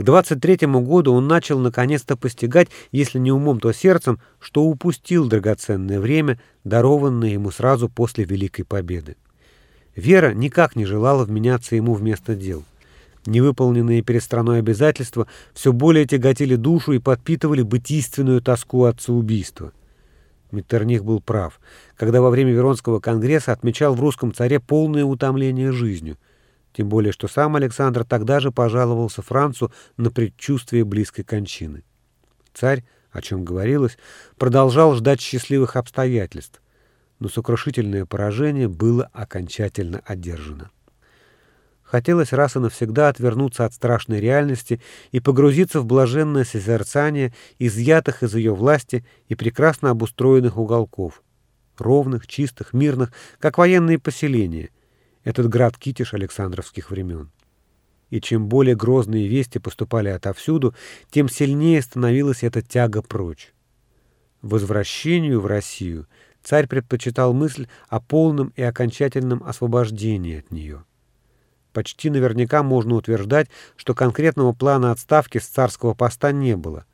К 23-му году он начал наконец-то постигать, если не умом, то сердцем, что упустил драгоценное время, дарованное ему сразу после Великой Победы. Вера никак не желала вменяться ему вместо дел. Невыполненные перед страной обязательства все более тяготили душу и подпитывали бытийственную тоску отца-убийства. Меттерних был прав, когда во время Веронского конгресса отмечал в русском царе полное утомление жизнью – тем более, что сам Александр тогда же пожаловался Францу на предчувствие близкой кончины. Царь, о чем говорилось, продолжал ждать счастливых обстоятельств, но сокрушительное поражение было окончательно одержано. Хотелось раз и навсегда отвернуться от страшной реальности и погрузиться в блаженное созерцание изъятых из ее власти и прекрасно обустроенных уголков, ровных, чистых, мирных, как военные поселения — этот град-китиш Александровских времен. И чем более грозные вести поступали отовсюду, тем сильнее становилась эта тяга прочь. Возвращению в Россию царь предпочитал мысль о полном и окончательном освобождении от нее. Почти наверняка можно утверждать, что конкретного плана отставки с царского поста не было,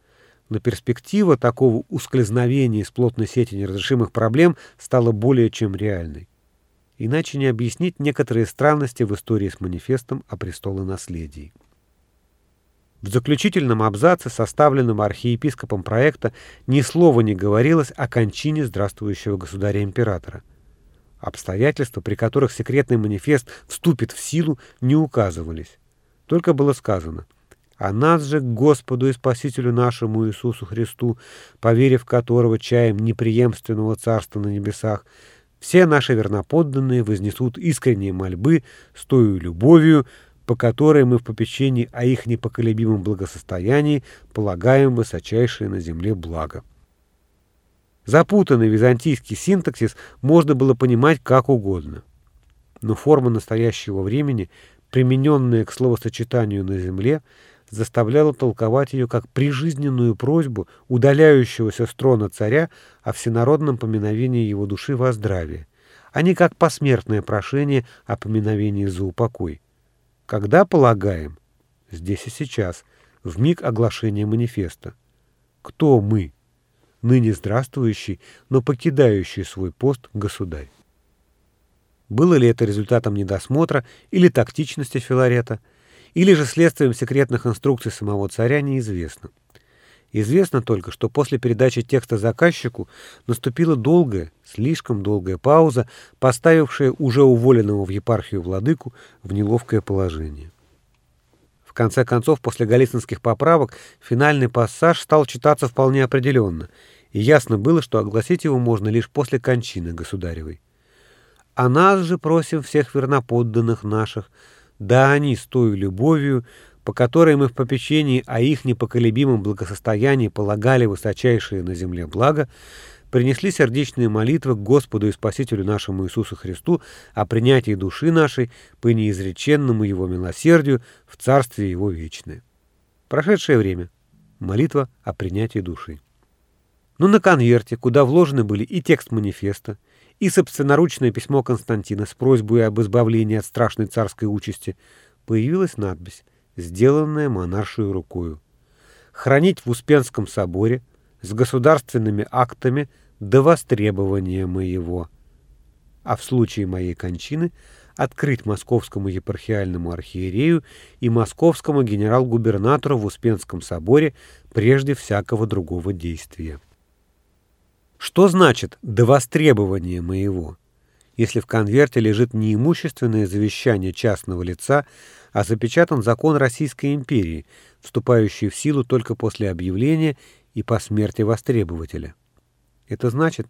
но перспектива такого ускользновения из плотной сети неразрешимых проблем стала более чем реальной. Иначе не объяснить некоторые странности в истории с манифестом о престолонаследии. В заключительном абзаце, составленном архиепископом проекта, ни слова не говорилось о кончине здравствующего государя-императора. Обстоятельства, при которых секретный манифест вступит в силу, не указывались. Только было сказано «А нас же Господу и Спасителю нашему Иисусу Христу, поверив которого чаем неприемственного царства на небесах, все наши верноподданные вознесут искренние мольбы с той любовью, по которой мы в попечении о их непоколебимом благосостоянии полагаем высочайшее на земле благо. Запутанный византийский синтаксис можно было понимать как угодно. Но форма настоящего времени, примененная к словосочетанию на земле, заставляло толковать ее как прижизненную просьбу удаляющегося с трона царя о всенародном поминовении его души во здравие, а не как посмертное прошение о поминовении за упокой. Когда полагаем? Здесь и сейчас, в миг оглашения манифеста. Кто мы? Ныне здравствующий, но покидающий свой пост государь. Было ли это результатом недосмотра или тактичности Филарета – или же следствием секретных инструкций самого царя неизвестно. Известно только, что после передачи текста заказчику наступила долгая, слишком долгая пауза, поставившая уже уволенного в епархию владыку в неловкое положение. В конце концов, после галицинских поправок, финальный пассаж стал читаться вполне определенно, и ясно было, что огласить его можно лишь после кончины государевой. «А нас же просим всех верноподданных наших», да они с той любовью, по которой мы в попечении о их непоколебимом благосостоянии полагали высочайшие на земле блага, принесли сердечные молитвы к Господу и Спасителю нашему Иисусу Христу о принятии души нашей по неизреченному Его милосердию в Царствие Его вечное. Прошедшее время. Молитва о принятии души. Но на конверте, куда вложены были и текст манифеста, и собственноручное письмо Константина с просьбой об избавлении от страшной царской участи, появилась надпись, сделанная монаршей рукою. Хранить в Успенском соборе с государственными актами до востребования моего. А в случае моей кончины открыть московскому епархиальному архиерею и московскому генерал-губернатору в Успенском соборе прежде всякого другого действия. Что значит «до востребования моего», если в конверте лежит не имущественное завещание частного лица, а запечатан закон Российской империи, вступающий в силу только после объявления и по смерти востребователя? Это значит,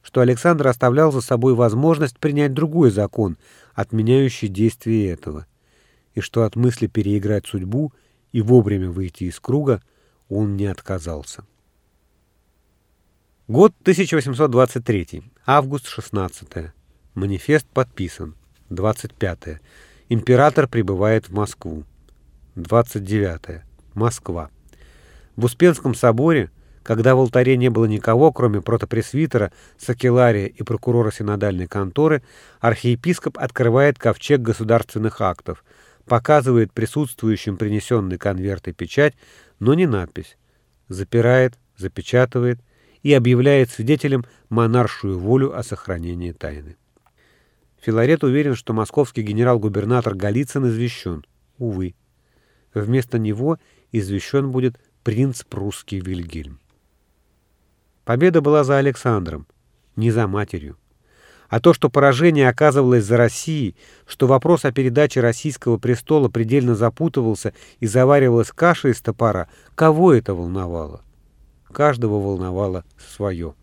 что Александр оставлял за собой возможность принять другой закон, отменяющий действие этого, и что от мысли переиграть судьбу и вовремя выйти из круга он не отказался. Год 1823. Август 16. Манифест подписан. 25. Император прибывает в Москву. 29. Москва. В Успенском соборе, когда в алтаре не было никого, кроме протопресвитера, сакелария и прокурора синодальной конторы, архиепископ открывает ковчег государственных актов, показывает присутствующим принесенный конверт и печать, но не надпись. Запирает, запечатывает и объявляет свидетелям монаршую волю о сохранении тайны. Филарет уверен, что московский генерал-губернатор Голицын извещен. Увы. Вместо него извещен будет принц прусский Вильгельм. Победа была за Александром, не за матерью. А то, что поражение оказывалось за Россией, что вопрос о передаче российского престола предельно запутывался и заваривалась каша из топора, кого это волновало? Каждого волновало свое.